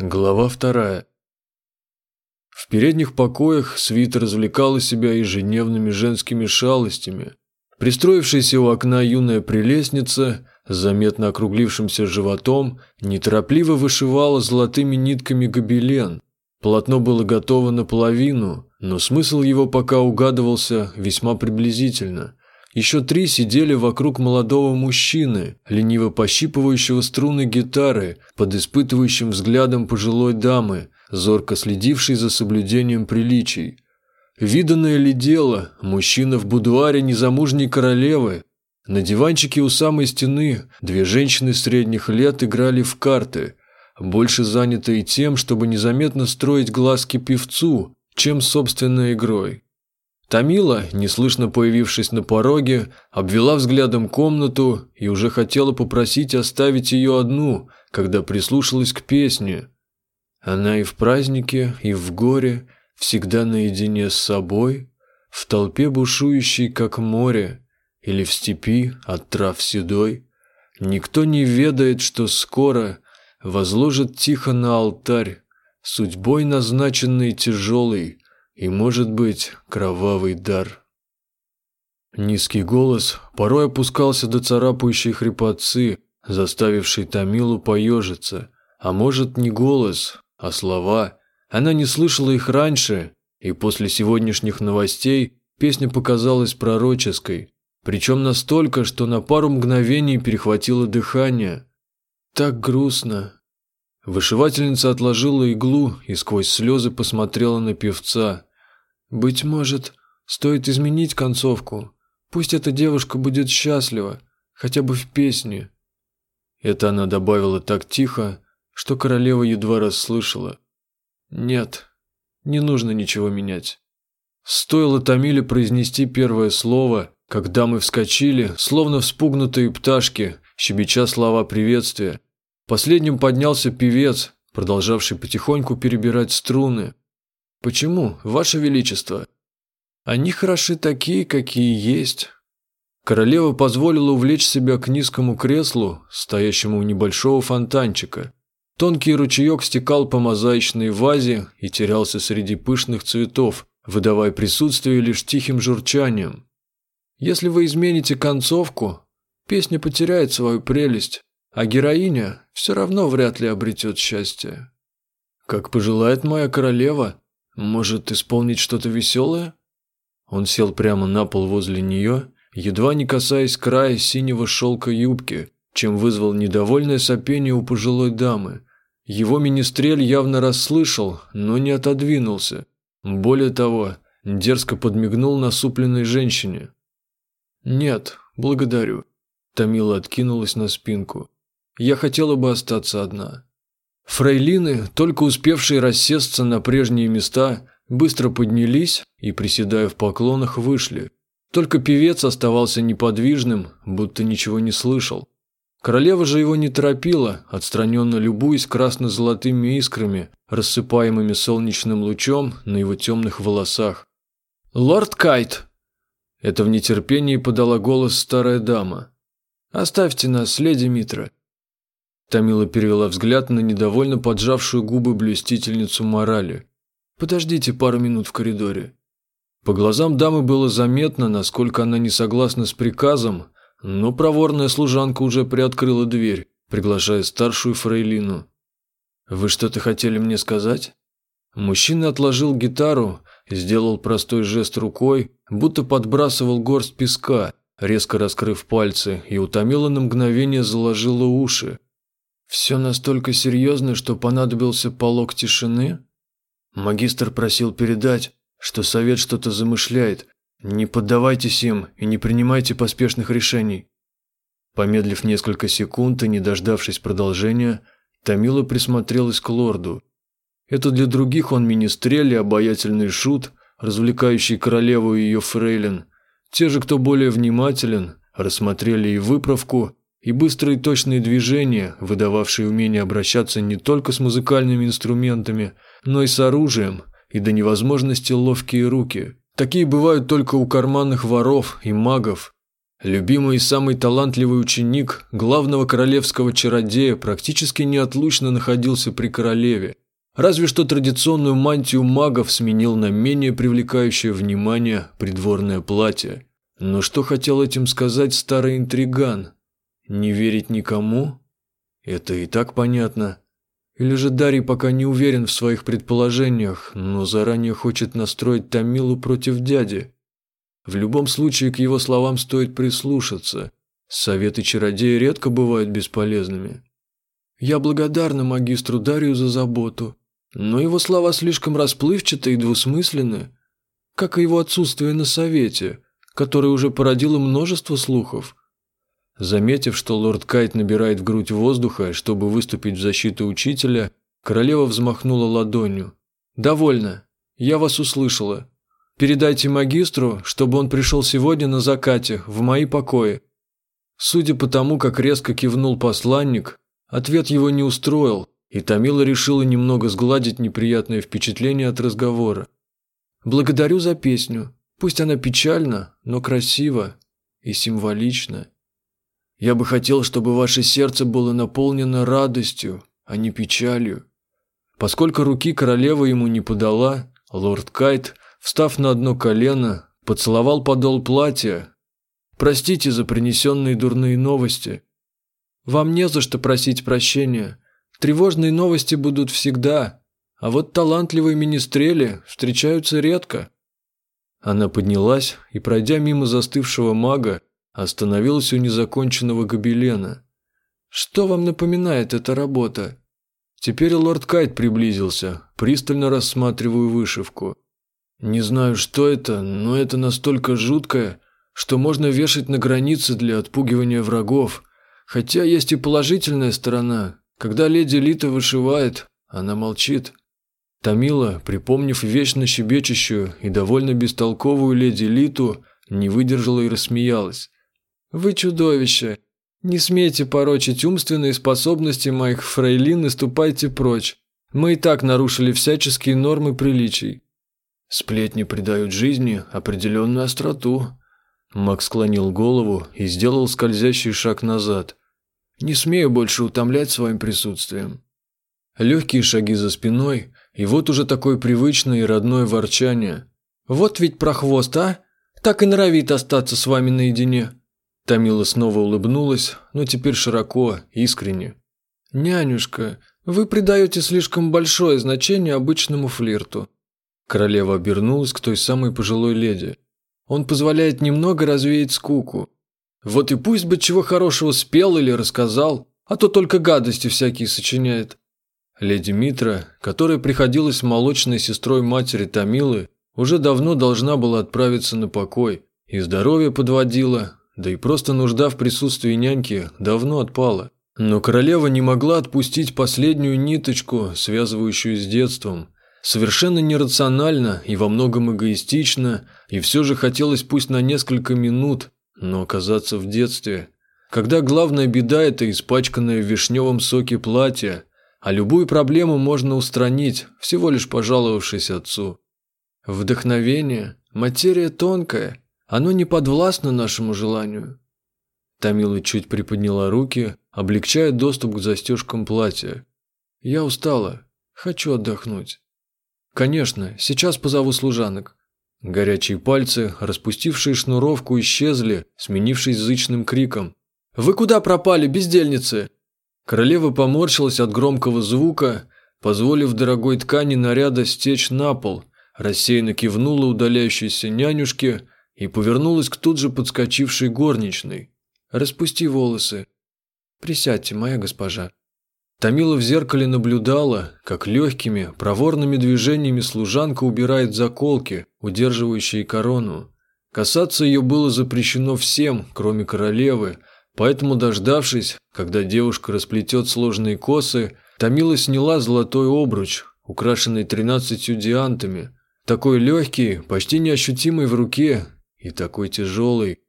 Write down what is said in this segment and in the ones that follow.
Глава вторая. В передних покоях свита развлекала себя ежедневными женскими шалостями. Пристроившаяся у окна юная прелестница заметно округлившимся животом неторопливо вышивала золотыми нитками гобелен. Полотно было готово наполовину, но смысл его пока угадывался весьма приблизительно. Еще три сидели вокруг молодого мужчины, лениво пощипывающего струны гитары, под испытывающим взглядом пожилой дамы, зорко следившей за соблюдением приличий. Виданное ли дело, мужчина в будуаре незамужней королевы. На диванчике у самой стены две женщины средних лет играли в карты, больше занятые тем, чтобы незаметно строить глазки певцу, чем собственной игрой. Тамила, неслышно появившись на пороге, обвела взглядом комнату и уже хотела попросить оставить ее одну, когда прислушалась к песне. Она и в празднике, и в горе, всегда наедине с собой, в толпе бушующей, как море, или в степи от трав седой. Никто не ведает, что скоро возложит тихо на алтарь судьбой назначенный тяжелый, и, может быть, кровавый дар. Низкий голос порой опускался до царапающей хрипотцы, заставившей Тамилу поежиться. А может, не голос, а слова. Она не слышала их раньше, и после сегодняшних новостей песня показалась пророческой, причем настолько, что на пару мгновений перехватило дыхание. Так грустно, Вышивательница отложила иглу и сквозь слезы посмотрела на певца. Быть может, стоит изменить концовку. Пусть эта девушка будет счастлива, хотя бы в песне. Это она добавила так тихо, что королева едва расслышала. Нет, не нужно ничего менять. Стоило Тамиле произнести первое слово, как дамы вскочили, словно вспугнутые пташки, щебеча слова приветствия. Последним поднялся певец, продолжавший потихоньку перебирать струны. Почему, ваше величество? Они хороши такие, какие есть. Королева позволила увлечь себя к низкому креслу, стоящему у небольшого фонтанчика. Тонкий ручеек стекал по мозаичной вазе и терялся среди пышных цветов, выдавая присутствие лишь тихим журчанием. Если вы измените концовку, песня потеряет свою прелесть, а героиня все равно вряд ли обретет счастье. Как пожелает моя королева, может, исполнить что-то веселое? Он сел прямо на пол возле нее, едва не касаясь края синего шелка юбки, чем вызвал недовольное сопение у пожилой дамы. Его министрель явно расслышал, но не отодвинулся. Более того, дерзко подмигнул насупленной женщине. «Нет, благодарю». Тамила откинулась на спинку. «Я хотела бы остаться одна». Фрейлины, только успевшие рассесться на прежние места, быстро поднялись и, приседая в поклонах, вышли. Только певец оставался неподвижным, будто ничего не слышал. Королева же его не торопила, отстраненно любуясь красно-золотыми искрами, рассыпаемыми солнечным лучом на его темных волосах. «Лорд Кайт!» Это в нетерпении подала голос старая дама. «Оставьте нас, леди Митра. Тамила перевела взгляд на недовольно поджавшую губы блюстительницу морали. «Подождите пару минут в коридоре». По глазам дамы было заметно, насколько она не согласна с приказом, но проворная служанка уже приоткрыла дверь, приглашая старшую фрейлину. «Вы что-то хотели мне сказать?» Мужчина отложил гитару, сделал простой жест рукой, будто подбрасывал горсть песка, резко раскрыв пальцы, и утомила на мгновение заложила уши, все настолько серьезно, что понадобился полог тишины? Магистр просил передать, что совет что-то замышляет. Не поддавайтесь им и не принимайте поспешных решений. Помедлив несколько секунд и не дождавшись продолжения, Тамила присмотрелась к лорду. Это для других он министрель и обаятельный шут, развлекающий королеву и ее фрейлин. Те же, кто более внимателен, рассмотрели и выправку, и быстрые точные движения, выдававшие умение обращаться не только с музыкальными инструментами, но и с оружием, и до невозможности ловкие руки. Такие бывают только у карманных воров и магов. Любимый и самый талантливый ученик главного королевского чародея практически неотлучно находился при королеве. Разве что традиционную мантию магов сменил на менее привлекающее внимание придворное платье. Но что хотел этим сказать старый интриган? Не верить никому? Это и так понятно. Или же Дарий пока не уверен в своих предположениях, но заранее хочет настроить Тамилу против дяди? В любом случае к его словам стоит прислушаться. Советы чародея редко бывают бесполезными. Я благодарна магистру Дарию за заботу, но его слова слишком расплывчаты и двусмысленны, как и его отсутствие на совете, которое уже породило множество слухов. Заметив, что лорд Кайт набирает в грудь воздуха, чтобы выступить в защиту учителя, королева взмахнула ладонью. «Довольно. Я вас услышала. Передайте магистру, чтобы он пришел сегодня на закате, в мои покои». Судя по тому, как резко кивнул посланник, ответ его не устроил, и Тамила решила немного сгладить неприятное впечатление от разговора. «Благодарю за песню. Пусть она печальна, но красива и символична. Я бы хотел, чтобы ваше сердце было наполнено радостью, а не печалью». Поскольку руки королева ему не подала, лорд Кайт – Встав на одно колено, поцеловал подол платья. «Простите за принесенные дурные новости». «Вам не за что просить прощения. Тревожные новости будут всегда, а вот талантливые министрели встречаются редко». Она поднялась и, пройдя мимо застывшего мага, остановилась у незаконченного гобелена. «Что вам напоминает эта работа?» Теперь лорд Кайт приблизился, пристально рассматривая вышивку. Не знаю, что это, но это настолько жуткое, что можно вешать на границе для отпугивания врагов. Хотя есть и положительная сторона. Когда леди Лита вышивает, она молчит. Тамила, припомнив вечно щебечущую и довольно бестолковую леди Литу, не выдержала и рассмеялась. «Вы чудовище! Не смейте порочить умственные способности моих фрейлин и ступайте прочь. Мы и так нарушили всяческие нормы приличий. Сплетни придают жизни определенную остроту. Макс склонил голову и сделал скользящий шаг назад. Не смею больше утомлять своим присутствием. Легкие шаги за спиной, и вот уже такое привычное и родное ворчание. «Вот ведь прохвост, а? Так и норовит остаться с вами наедине». Тамила снова улыбнулась, но теперь широко, искренне. «Нянюшка, вы придаете слишком большое значение обычному флирту. Королева обернулась к той самой пожилой леди. Он позволяет немного развеять скуку. Вот и пусть бы чего хорошего спел или рассказал, а то только гадости всякие сочиняет. Леди Митра, которая приходилась молочной сестрой матери Тамилы, уже давно должна была отправиться на покой, и здоровье подводило, да и просто нужда в присутствии няньки давно отпала. Но королева не могла отпустить последнюю ниточку, связывающую с детством – Совершенно нерационально и во многом эгоистично, и все же хотелось пусть на несколько минут, но оказаться в детстве. Когда главная беда – это испачканное в вишневом соке платье, а любую проблему можно устранить, всего лишь пожаловавшись отцу. Вдохновение – материя тонкая, оно не подвластно нашему желанию. Тамила чуть приподняла руки, облегчая доступ к застежкам платья. «Я устала. Хочу отдохнуть». «Конечно, сейчас позову служанок». Горячие пальцы, распустившие шнуровку, исчезли, сменившись зычным криком. «Вы куда пропали, бездельницы?» Королева поморщилась от громкого звука, позволив дорогой ткани наряда стечь на пол, рассеянно кивнула удаляющейся нянюшке и повернулась к тут же подскочившей горничной. «Распусти волосы». «Присядьте, моя госпожа». Тамила в зеркале наблюдала, как легкими, проворными движениями служанка убирает заколки, удерживающие корону. Касаться ее было запрещено всем, кроме королевы, поэтому, дождавшись, когда девушка расплетет сложные косы, Тамила сняла золотой обруч, украшенный тринадцатью диантами, такой легкий, почти неощутимый в руке и такой тяжелый.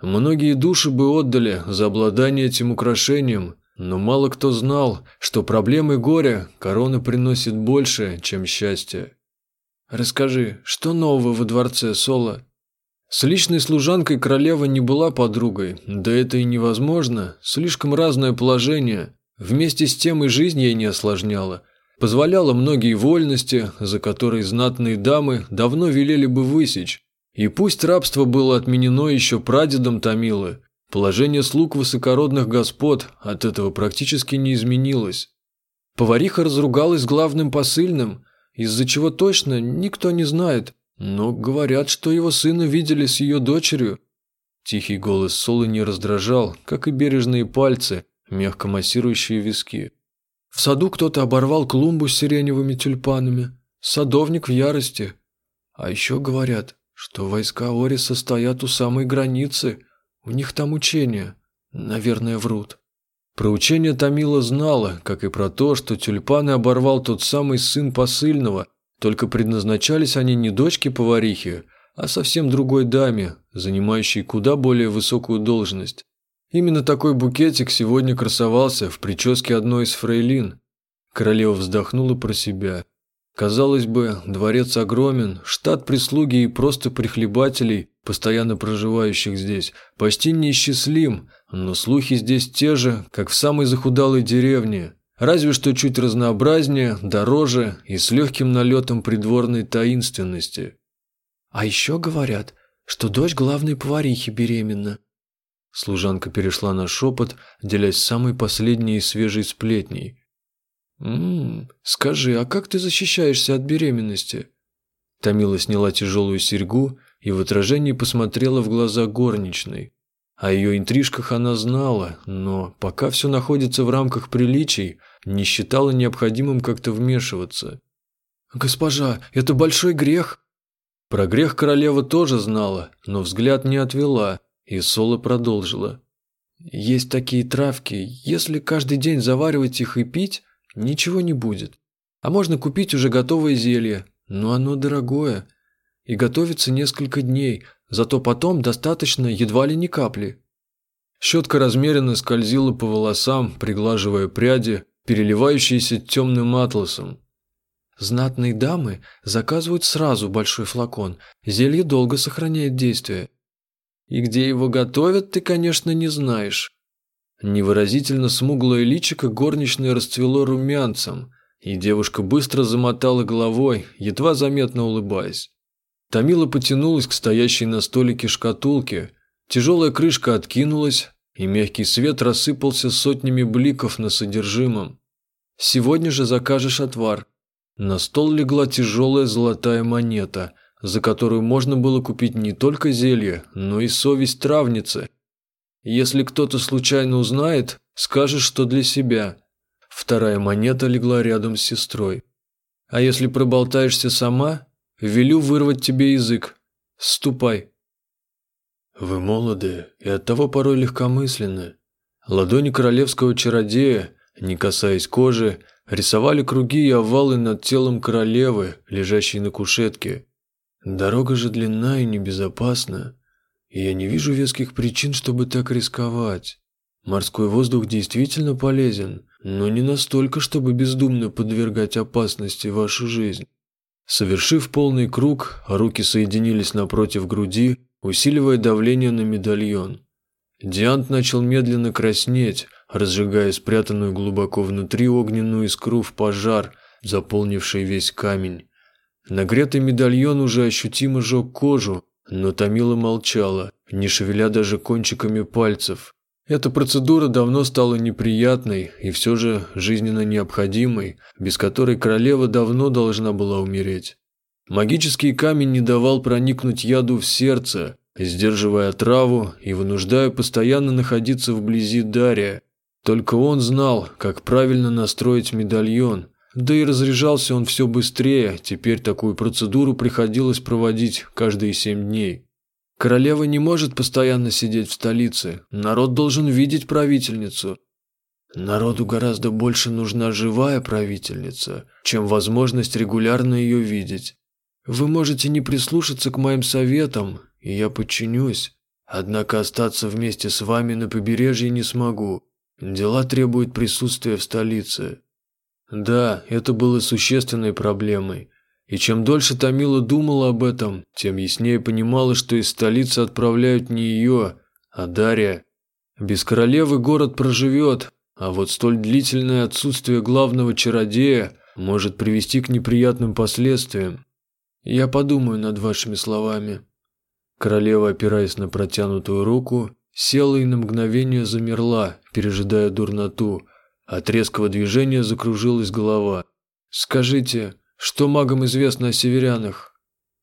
Многие души бы отдали за обладание этим украшением – но мало кто знал, что проблемы горя корона приносит больше, чем счастье. «Расскажи, что нового во дворце, Соло?» С личной служанкой королева не была подругой, да это и невозможно, слишком разное положение. Вместе с тем и жизнь ей не осложняла. Позволяла многие вольности, за которые знатные дамы давно велели бы высечь. И пусть рабство было отменено еще прадедом Томилы, положение слуг высокородных господ от этого практически не изменилось. Повариха разругалась главным посыльным, из-за чего точно никто не знает, но говорят, что его сына видели с ее дочерью. Тихий голос Солы не раздражал, как и бережные пальцы, мягко массирующие виски. В саду кто-то оборвал клумбу с сиреневыми тюльпанами. Садовник в ярости. А еще говорят, что войска Ориса стоят у самой границы. У них там учения. Наверное, врут. Про учение Томила знала, как и про то, что тюльпаны оборвал тот самый сын посыльного, только предназначались они не дочке поварихи, а совсем другой даме, занимающей куда более высокую должность. Именно такой букетик сегодня красовался в прическе одной из фрейлин. Королева вздохнула про себя. Казалось бы, дворец огромен, штат прислуги и просто прихлебателей, постоянно проживающих здесь, почти неисчислим, но слухи здесь те же, как в самой захудалой деревне. Разве что чуть разнообразнее, дороже и с легким налетом придворной таинственности. А еще говорят, что дочь главной поварихи беременна, Служанка перешла на шепот, делясь самой последней и свежей сплетней. «Ммм, скажи, а как ты защищаешься от беременности?» Тамила сняла тяжелую серьгу и в отражении посмотрела в глаза горничной. О ее интрижках она знала, но пока все находится в рамках приличий, не считала необходимым как-то вмешиваться. «Госпожа, это большой грех!» Про грех королева тоже знала, но взгляд не отвела – и Соло продолжила. «Есть такие травки, если каждый день заваривать их и пить, ничего не будет. А можно купить уже готовое зелье, но оно дорогое. И готовится несколько дней, зато потом достаточно едва ли не капли». Щетка размеренно скользила по волосам, приглаживая пряди, переливающиеся темным атласом. Знатные дамы заказывают сразу большой флакон, зелье долго сохраняет действие. И где его готовят, ты, конечно, не знаешь. Невыразительно смуглое личико горничной расцвело румянцем, и девушка быстро замотала головой, едва заметно улыбаясь. Тамила потянулась к стоящей на столике шкатулке. Тяжелая крышка откинулась, и мягкий свет рассыпался сотнями бликов на содержимом. «Сегодня же закажешь отвар». На стол легла тяжелая золотая монета, за которую можно было купить не только зелье, но и совесть травницы. Если кто-то случайно узнает, скажешь, что для себя. Вторая монета легла рядом с сестрой. А если проболтаешься сама, велю вырвать тебе язык. Ступай. Вы молоды и оттого порой легкомысленны. Ладони королевского чародея, не касаясь кожи, рисовали круги и овалы над телом королевы, лежащей на кушетке. Дорога же длинна и небезопасна, и я не вижу веских причин, чтобы так рисковать. Морской воздух действительно полезен, но не настолько, чтобы бездумно подвергать опасности вашу жизнь. Совершив полный круг, руки соединились напротив груди, усиливая давление на медальон. Диант начал медленно краснеть, разжигая спрятанную глубоко внутри огненную искру в пожар, заполнивший весь камень. Нагретый медальон уже ощутимо жег кожу, но Томила молчала, не шевеля даже кончиками пальцев. Эта процедура давно стала неприятной и все же жизненно необходимой, без которой королева давно должна была умереть. Магический камень не давал проникнуть яду в сердце, сдерживая отраву и вынуждая постоянно находиться вблизи Дария. Только он знал, как правильно настроить медальон, да и разряжался он все быстрее, теперь такую процедуру приходилось проводить каждые семь дней. Королева не может постоянно сидеть в столице, народ должен видеть правительницу. Народу гораздо больше нужна живая правительница, чем возможность регулярно ее видеть. Вы можете не прислушаться к моим советам, и я подчинюсь. Однако остаться вместе с вами на побережье не смогу. Дела требуют присутствия в столице. Да, это было существенной проблемой. И чем дольше Томила думала об этом, тем яснее понимала, что из столицы отправляют не ее, а Дарья. Без королевы город проживет, а вот столь длительное отсутствие главного чародея может привести к неприятным последствиям. Я подумаю над вашими словами. Королева, опираясь на протянутую руку, села и на мгновение замерла, пережидая дурноту. От резкого движения закружилась голова. Скажите, что магам известно о северянах?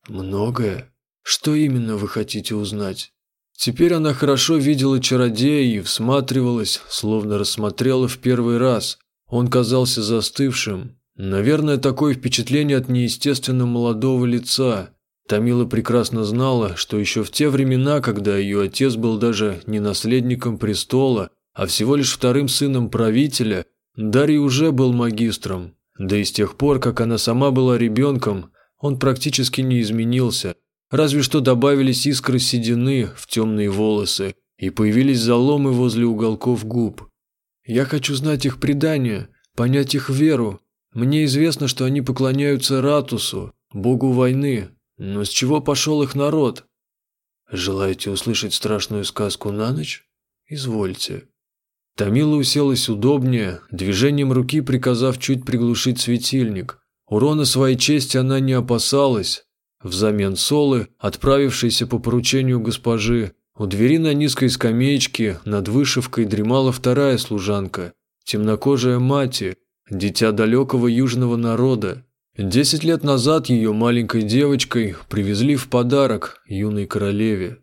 Многое. Что именно вы хотите узнать? Теперь она хорошо видела чародея и всматривалась, словно рассмотрела в первый раз. Он казался застывшим. Наверное, такое впечатление от неестественно молодого лица. Тамила прекрасно знала, что еще в те времена, когда ее отец был даже не наследником престола, а всего лишь вторым сыном правителя, Дарья уже был магистром. Да и с тех пор, как она сама была ребенком, он практически не изменился. Разве что добавились искры седины в темные волосы и появились заломы возле уголков губ. «Я хочу знать их предания, понять их веру. Мне известно, что они поклоняются Ратусу, богу войны. Но с чего пошел их народ?» «Желаете услышать страшную сказку на ночь? Извольте». Тамила уселась удобнее, движением руки приказав чуть приглушить светильник. Урона своей чести она не опасалась. Взамен Солы, отправившейся по поручению госпожи, у двери на низкой скамеечке над вышивкой дремала вторая служанка, темнокожая мати, дитя далекого южного народа. Десять лет назад ее маленькой девочкой привезли в подарок юной королеве.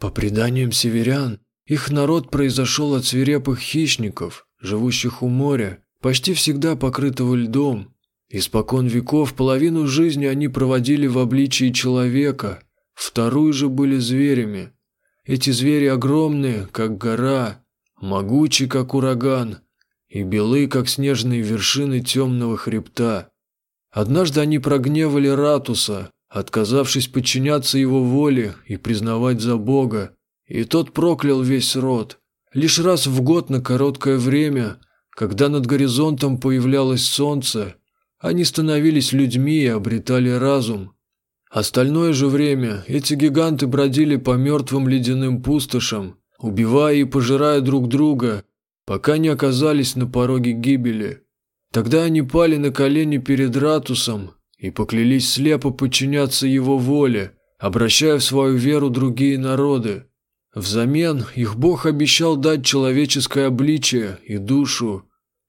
По преданиям северян, их народ произошел от свирепых хищников, живущих у моря, почти всегда покрытого льдом. Испокон веков половину жизни они проводили в обличии человека, вторую же были зверями. Эти звери огромные, как гора, могучи, как ураган, и белы, как снежные вершины темного хребта. Однажды они прогневали Ратуса, отказавшись подчиняться его воле и признавать за Бога, и тот проклял весь род. Лишь раз в год на короткое время, когда над горизонтом появлялось солнце, они становились людьми и обретали разум. Остальное же время эти гиганты бродили по мертвым ледяным пустошам, убивая и пожирая друг друга, пока не оказались на пороге гибели. Тогда они пали на колени перед Ратусом и поклялись слепо подчиняться его воле, обращая в свою веру другие народы. Взамен их Бог обещал дать человеческое обличие и душу.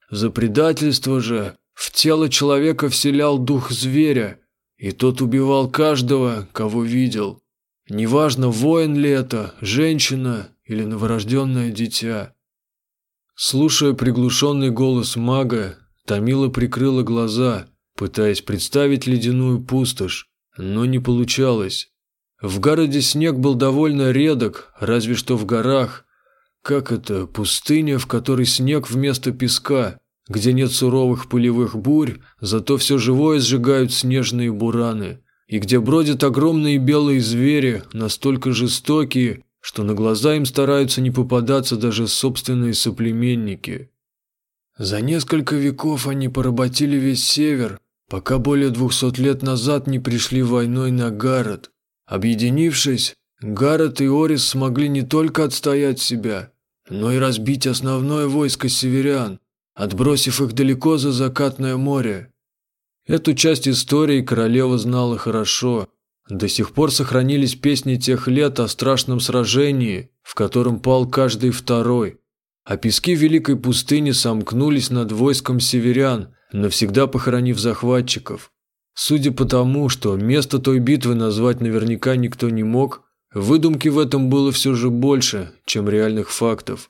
За предательство же в тело человека вселял дух зверя, и тот убивал каждого, кого видел. Неважно, воин ли это, женщина или новорожденное дитя. Слушая приглушенный голос мага, Тамила прикрыла глаза, пытаясь представить ледяную пустошь, но не получалось. В городе снег был довольно редок, разве что в горах. Как это, пустыня, в которой снег вместо песка, где нет суровых пылевых бурь, зато все живое сжигают снежные бураны, и где бродят огромные белые звери, настолько жестокие, что на глаза им стараются не попадаться даже собственные соплеменники. За несколько веков они поработили весь север, пока более двухсот лет назад не пришли войной на город. Объединившись, Гаррет и Орис смогли не только отстоять себя, но и разбить основное войско северян, отбросив их далеко за закатное море. Эту часть истории королева знала хорошо. До сих пор сохранились песни тех лет о страшном сражении, в котором пал каждый второй. А пески Великой пустыни сомкнулись над войском северян, навсегда похоронив захватчиков. Судя по тому, что место той битвы назвать наверняка никто не мог, выдумки в этом было все же больше, чем реальных фактов.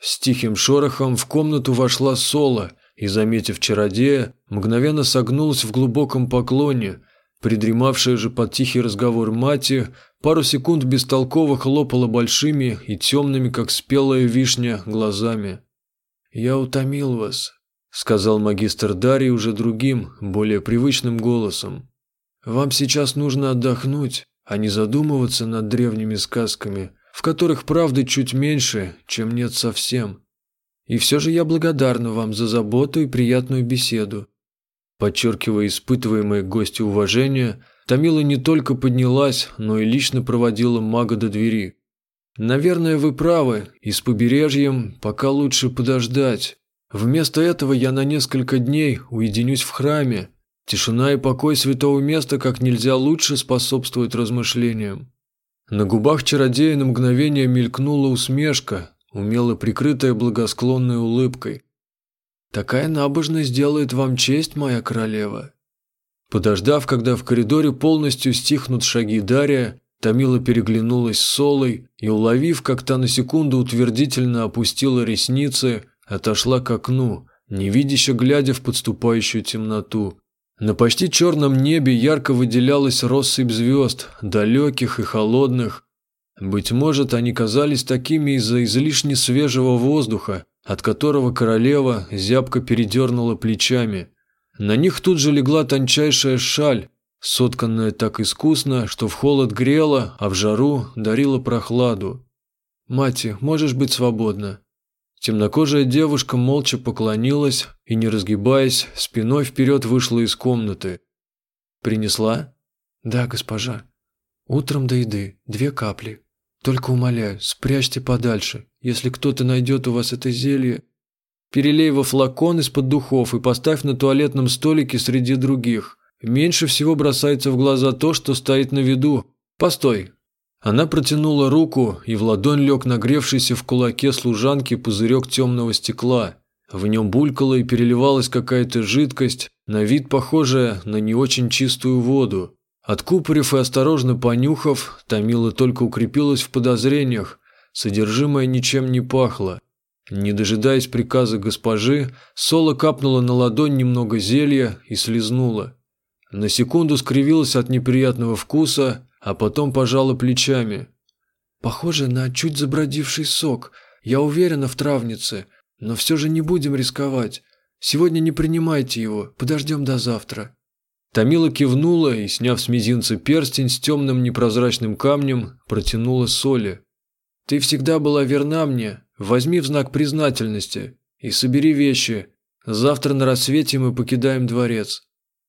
С тихим шорохом в комнату вошла Соло и, заметив чародея, мгновенно согнулась в глубоком поклоне. Придремавшая же под тихий разговор мати пару секунд бестолково хлопала большими и темными, как спелая вишня, глазами. «Я утомил вас», – сказал магистр Дарий уже другим, более привычным голосом. «Вам сейчас нужно отдохнуть, а не задумываться над древними сказками, в которых правды чуть меньше, чем нет совсем. И все же я благодарна вам за заботу и приятную беседу. Подчеркивая испытываемое гостю уважение, Томила не только поднялась, но и лично проводила мага до двери. «Наверное, вы правы, и с побережьем пока лучше подождать. Вместо этого я на несколько дней уединюсь в храме. Тишина и покой святого места как нельзя лучше способствуют размышлениям». На губах чародея на мгновение мелькнула усмешка, умело прикрытая благосклонной улыбкой. «Такая набожность делает вам честь, моя королева». Подождав, когда в коридоре полностью стихнут шаги Дария, Томила переглянулась с Солой и, уловив, как та на секунду утвердительно опустила ресницы, отошла к окну, невидяще глядя в подступающую темноту. На почти черном небе ярко выделялась россыпь звезд, далеких и холодных. Быть может, они казались такими из-за излишне свежего воздуха, от которого королева зябко передернула плечами. На них тут же легла тончайшая шаль, сотканная так искусно, что в холод грела, а в жару дарила прохладу. «Мати, можешь быть свободна?» Темнокожая девушка молча поклонилась и, не разгибаясь, спиной вперед вышла из комнаты. «Принесла?» «Да, госпожа. Утром до еды. Две капли. Только умоляю, спрячьте подальше. Если кто-то найдет у вас это зелье...» «Перелей во флакон из-под духов и поставь на туалетном столике среди других. Меньше всего бросается в глаза то, что стоит на виду. Постой, она протянула руку, и в ладонь лег нагревшийся в кулаке служанки пузырек темного стекла. В нем булькала и переливалась какая-то жидкость, на вид похожая на не очень чистую воду. Откупорив и осторожно понюхав, Томила только укрепилась в подозрениях, содержимое ничем не пахло. Не дожидаясь приказа госпожи, Соло капнула на ладонь немного зелья и слезнула. На секунду скривилась от неприятного вкуса, а потом пожала плечами. «Похоже на чуть забродивший сок. Я уверена в травнице, но все же не будем рисковать. Сегодня не принимайте его, подождем до завтра». Томила кивнула и, сняв с мизинца перстень с темным непрозрачным камнем, протянула соли. «Ты всегда была верна мне. Возьми в знак признательности и собери вещи. Завтра на рассвете мы покидаем дворец».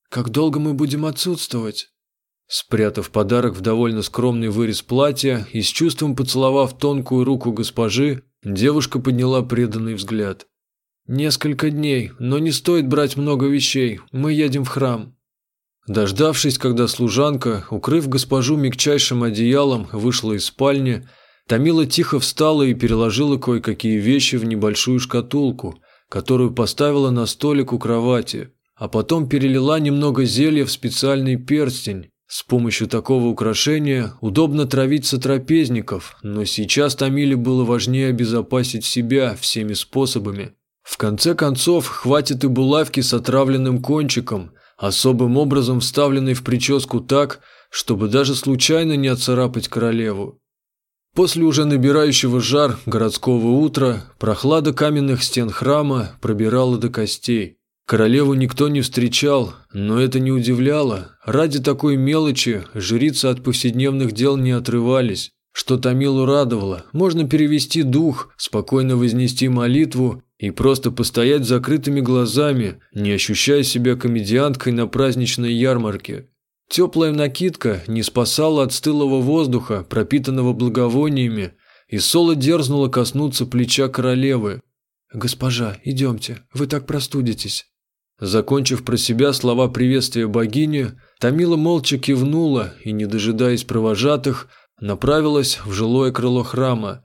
«Как долго мы будем отсутствовать?» Спрятав подарок в довольно скромный вырез платья и с чувством поцеловав тонкую руку госпожи, девушка подняла преданный взгляд. «Несколько дней, но не стоит брать много вещей, мы едем в храм». Дождавшись, когда служанка, укрыв госпожу мягчайшим одеялом, вышла из спальни, Томила тихо встала и переложила кое-какие вещи в небольшую шкатулку, которую поставила на столик у кровати, а потом перелила немного зелья в специальный перстень, с помощью такого украшения удобно травить сотрапезников, но сейчас Томиле было важнее обезопасить себя всеми способами. В конце концов, хватит и булавки с отравленным кончиком, особым образом вставленной в прическу так, чтобы даже случайно не отцарапать королеву. После уже набирающего жар городского утра прохлада каменных стен храма пробирала до костей. Королеву никто не встречал, но это не удивляло. Ради такой мелочи жрицы от повседневных дел не отрывались. Что Томилу радовало, можно перевести дух, спокойно вознести молитву и просто постоять с закрытыми глазами, не ощущая себя комедианткой на праздничной ярмарке. Теплая накидка не спасала от стылого воздуха, пропитанного благовониями, и Соло дерзнула коснуться плеча королевы. «Госпожа, идемте, вы так простудитесь». Закончив про себя слова приветствия богини, Тамила молча кивнула и, не дожидаясь провожатых, направилась в жилое крыло храма.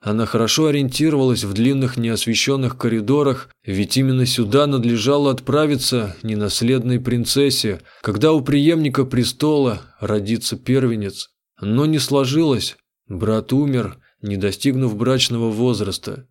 Она хорошо ориентировалась в длинных неосвещенных коридорах, ведь именно сюда надлежало отправиться ненаследной принцессе, когда у преемника престола родится первенец. Но не сложилось. Брат умер, не достигнув брачного возраста.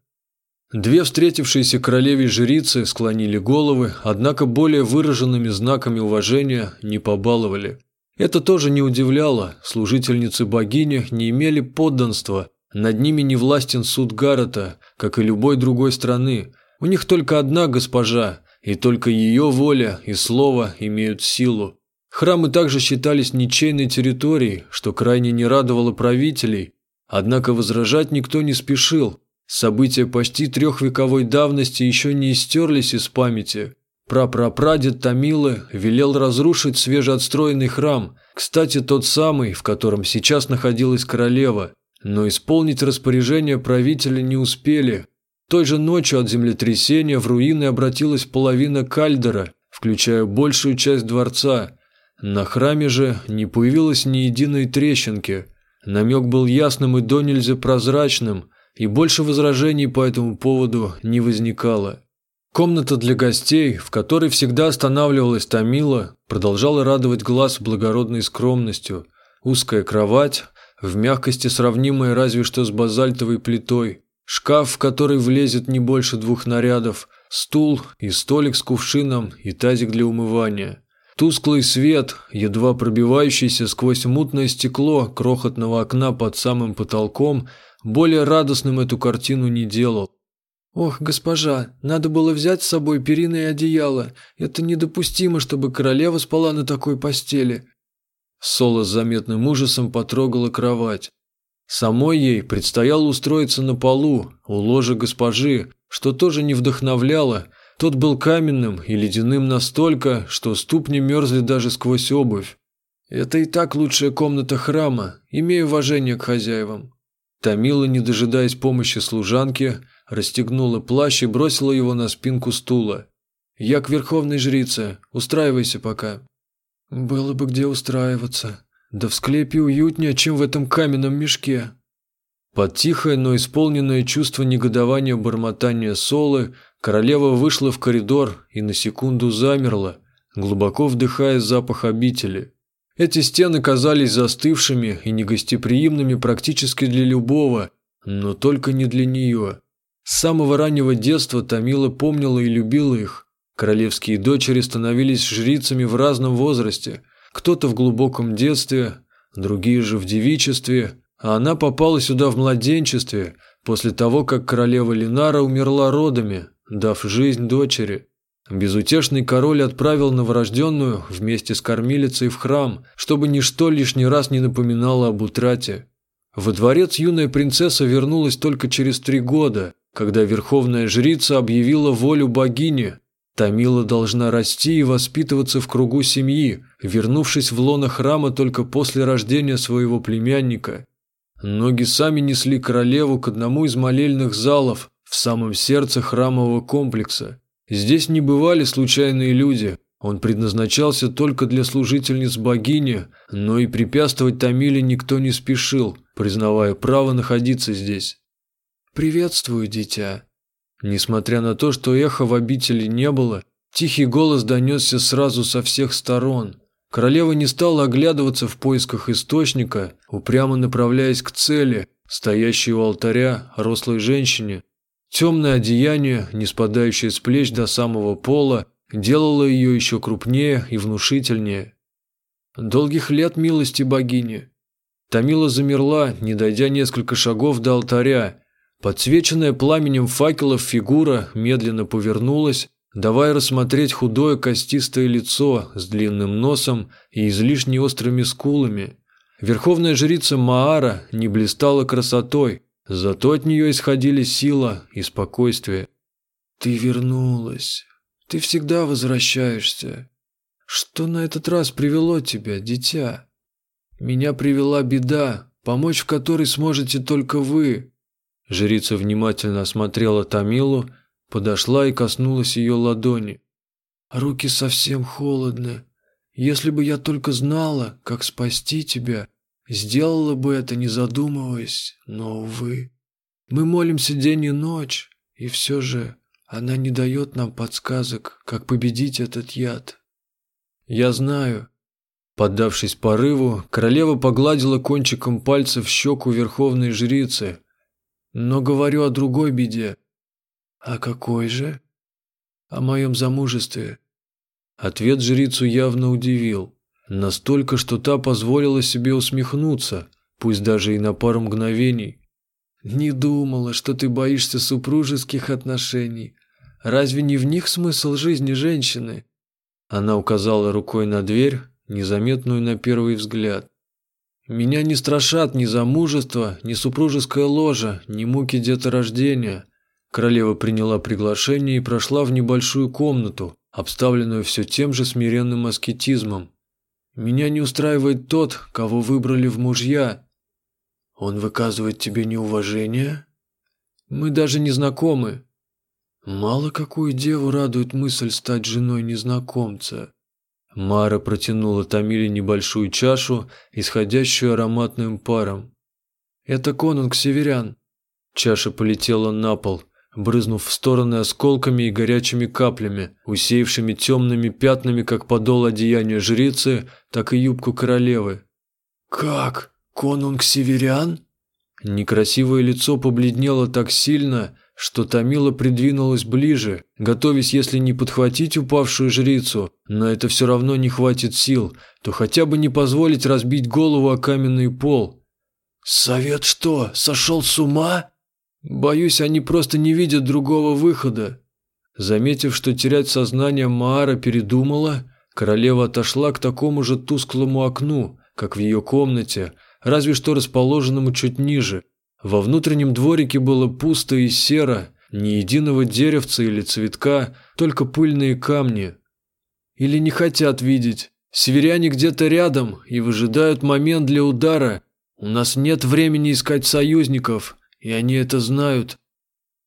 Две встретившиеся королеве жрицы склонили головы, однако более выраженными знаками уважения не побаловали. Это тоже не удивляло, служительницы богини не имели подданства, над ними не властен суд Гаррета, как и любой другой страны. У них только одна госпожа, и только ее воля и слово имеют силу. Храмы также считались ничейной территорией, что крайне не радовало правителей, однако возражать никто не спешил – События почти трехвековой давности еще не истерлись из памяти. Прапрапрадед Томилы велел разрушить свежеотстроенный храм, кстати, тот самый, в котором сейчас находилась королева, но исполнить распоряжение правителя не успели. Той же ночью от землетрясения в руины обратилась половина кальдера, включая большую часть дворца. На храме же не появилось ни единой трещинки. Намек был ясным и до нельзя прозрачным, и больше возражений по этому поводу не возникало. Комната для гостей, в которой всегда останавливалась Томила, продолжала радовать глаз благородной скромностью. Узкая кровать, в мягкости сравнимая разве что с базальтовой плитой, шкаф, в который влезет не больше двух нарядов, стул и столик с кувшином и тазик для умывания. Тусклый свет, едва пробивающийся сквозь мутное стекло крохотного окна под самым потолком, более радостным эту картину не делал. «Ох, госпожа, надо было взять с собой перины и одеяло. Это недопустимо, чтобы королева спала на такой постели». Соло с заметным ужасом потрогала кровать. Самой ей предстояло устроиться на полу, у ложа госпожи, что тоже не вдохновляло. Тот был каменным и ледяным настолько, что ступни мерзли даже сквозь обувь. «Это и так лучшая комната храма, имею уважение к хозяевам». Томила, не дожидаясь помощи служанки, расстегнула плащ и бросила его на спинку стула. «Я к верховной жрице. Устраивайся пока». «Было бы где устраиваться. Да в склепе уютнее, чем в этом каменном мешке». Под тихое, но исполненное чувство негодования бормотания Солы, королева вышла в коридор и на секунду замерла, глубоко вдыхая запах обители. Эти стены казались застывшими и негостеприимными практически для любого, но только не для нее. С самого раннего детства Тамила помнила и любила их. Королевские дочери становились жрицами в разном возрасте. Кто-то в глубоком детстве, другие же в девичестве, а она попала сюда в младенчестве, после того, как королева Линара умерла родами, дав жизнь дочери. Безутешный король отправил новорожденную вместе с кормилицей в храм, чтобы ничто лишний раз не напоминало об утрате. Во дворец юная принцесса вернулась только через три года, когда верховная жрица объявила волю богини, Тамила должна расти и воспитываться в кругу семьи, вернувшись в лоно храма только после рождения своего племянника. Ноги сами несли королеву к одному из молельных залов в самом сердце храмового комплекса. Здесь не бывали случайные люди, он предназначался только для служительниц богини, но и препятствовать Тамиле никто не спешил, признавая право находиться здесь. «Приветствую, дитя». Несмотря на то, что эха в обители не было, тихий голос донесся сразу со всех сторон. Королева не стала оглядываться в поисках источника, упрямо направляясь к цели, стоящей у алтаря рослой женщине. Темное одеяние, не спадающее с плеч до самого пола, делало ее еще крупнее и внушительнее. «Долгих лет милости богини!» Тамила замерла, не дойдя несколько шагов до алтаря, Подсвеченная пламенем факелов фигура медленно повернулась, давая рассмотреть худое костистое лицо с длинным носом и излишне острыми скулами. Верховная жрица Маара не блистала красотой, зато от нее исходили сила и спокойствие. «Ты вернулась. Ты всегда возвращаешься. Что на этот раз привело тебя, дитя? Меня привела беда, помочь в которой сможете только вы. Жрица внимательно осмотрела Тамилу, подошла и коснулась ее ладони. «Руки совсем холодны. Если бы я только знала, как спасти тебя, сделала бы это, не задумываясь, но, увы. Мы молимся день и ночь, и все же она не дает нам подсказок, как победить этот яд». «Я знаю». Поддавшись порыву, королева погладила кончиком пальца в щеку верховной жрицы, но говорю о другой беде. О какой же? О моем замужестве. Ответ жрицу явно удивил. Настолько, что та позволила себе усмехнуться, пусть даже и на пару мгновений. Не думала, что ты боишься супружеских отношений. Разве не в них смысл жизни женщины? Она указала рукой на дверь, незаметную на первый взгляд. Меня не страшат ни замужество, ни супружеская ложа, ни муки деторождения. Королева приняла приглашение и прошла в небольшую комнату, обставленную все тем же смиренным аскетизмом. «Меня не устраивает тот, кого выбрали в мужья. Он выказывает тебе неуважение? Мы даже не знакомы. Мало какую деву радует мысль стать женой незнакомца». Мара протянула Тамиле небольшую чашу, исходящую ароматным паром. «Это конунг северян». Чаша полетела на пол, брызнув в стороны осколками и горячими каплями, усеявшими темными пятнами как подол одеяния жрицы, так и юбку королевы. «Как? Конунг северян?» Некрасивое лицо побледнело так сильно, что Тамила придвинулась ближе, готовясь, если не подхватить упавшую жрицу, но это все равно не хватит сил, то хотя бы не позволить разбить голову о каменный пол. «Совет что, сошел с ума?» «Боюсь, они просто не видят другого выхода». Заметив, что терять сознание Маара передумала, королева отошла к такому же тусклому окну, как в ее комнате, разве что расположенному чуть ниже – во внутреннем дворике было пусто и серо, ни единого деревца или цветка, только пыльные камни. Или не хотят видеть. Северяне где-то рядом и выжидают момент для удара. У нас нет времени искать союзников, и они это знают.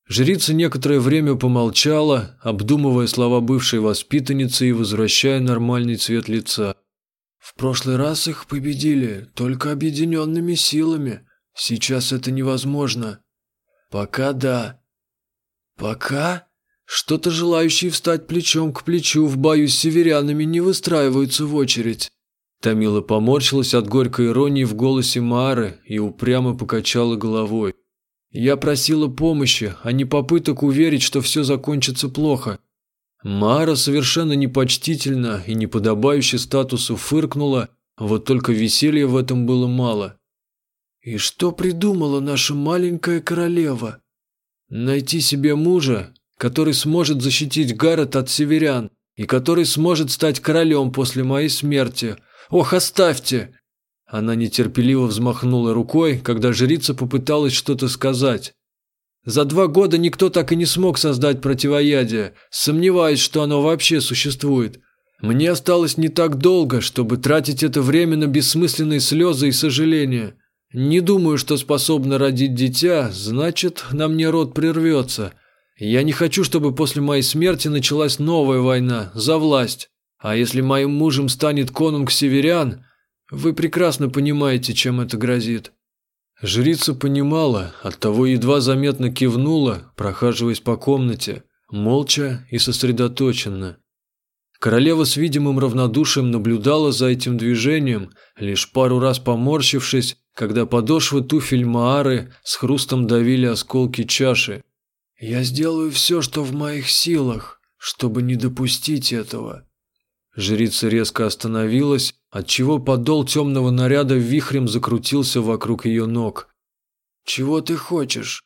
Жрица некоторое время помолчала, обдумывая слова бывшей воспитанницы и возвращая нормальный цвет лица. В прошлый раз их победили только объединенными силами. Сейчас это невозможно. Пока да. Пока? Что-то желающие встать плечом к плечу в бою с северянами не выстраиваются в очередь. Тамила поморщилась от горькой иронии в голосе Маары и упрямо покачала головой. Я просила помощи, а не попыток уверить, что все закончится плохо. Мара совершенно непочтительно и неподобающе статусу фыркнула, вот только веселья в этом было мало. И что придумала наша маленькая королева? Найти себе мужа, который сможет защитить Гаррет от северян и который сможет стать королем после моей смерти. Ох, оставьте!» Она нетерпеливо взмахнула рукой, когда жрица попыталась что-то сказать. «За два года никто так и не смог создать противоядие, сомневаюсь, что оно вообще существует. Мне осталось не так долго, чтобы тратить это время на бессмысленные слезы и сожаления. Не думаю, что способна родить дитя, значит, на мне род прервется. Я не хочу, чтобы после моей смерти началась новая война за власть. А если моим мужем станет конунг северян, вы прекрасно понимаете, чем это грозит». Жрица понимала, оттого едва заметно кивнула, прохаживаясь по комнате, молча и сосредоточенно. Королева с видимым равнодушием наблюдала за этим движением, лишь пару раз поморщившись когда подошвы туфель Маары с хрустом давили осколки чаши. «Я сделаю все, что в моих силах, чтобы не допустить этого». Жрица резко остановилась, отчего подол темного наряда вихрем закрутился вокруг ее ног. «Чего ты хочешь?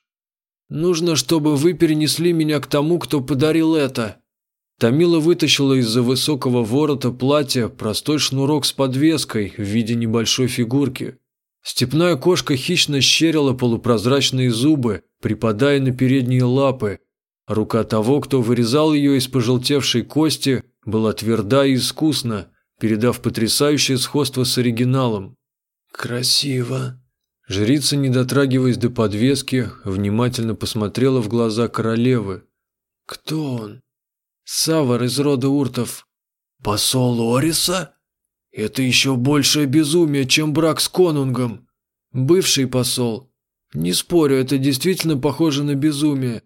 Нужно, чтобы вы перенесли меня к тому, кто подарил это». Тамила вытащила из-за высокого ворота платья простой шнурок с подвеской в виде небольшой фигурки. Степная кошка хищно щерила полупрозрачные зубы, припадая на передние лапы. Рука того, кто вырезал ее из пожелтевшей кости, была тверда и искусна, передав потрясающее сходство с оригиналом. «Красиво!» Жрица, не дотрагиваясь до подвески, внимательно посмотрела в глаза королевы. «Кто он?» «Савар из рода Уртов». «Посол Ориса?» Это еще большее безумие, чем брак с конунгом. Бывший посол. Не спорю, это действительно похоже на безумие.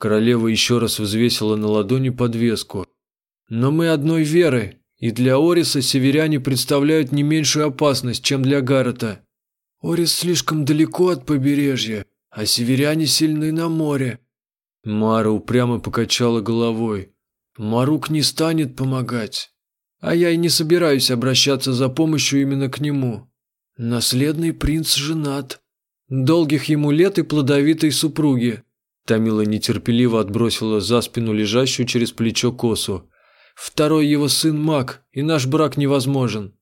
Королева еще раз взвесила на ладони подвеску. Но мы одной веры, и для Ориса северяне представляют не меньшую опасность, чем для Гаррета. Орис слишком далеко от побережья, а северяне сильны на море. Мара упрямо покачала головой. Марук не станет помогать. А я и не собираюсь обращаться за помощью именно к нему. Наследный принц женат. Долгих ему лет и плодовитой супруги. Тамила нетерпеливо отбросила за спину лежащую через плечо косу. Второй его сын маг, и наш брак невозможен.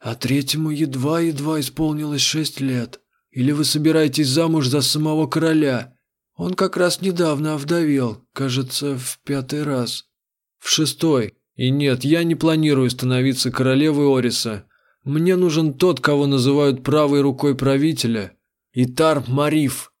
А третьему едва-едва исполнилось шесть лет. Или вы собираетесь замуж за самого короля? Он как раз недавно овдовел, кажется, в пятый раз. В шестой. И нет, я не планирую становиться королевой Ориса. Мне нужен тот, кого называют правой рукой правителя. Итар Мариф.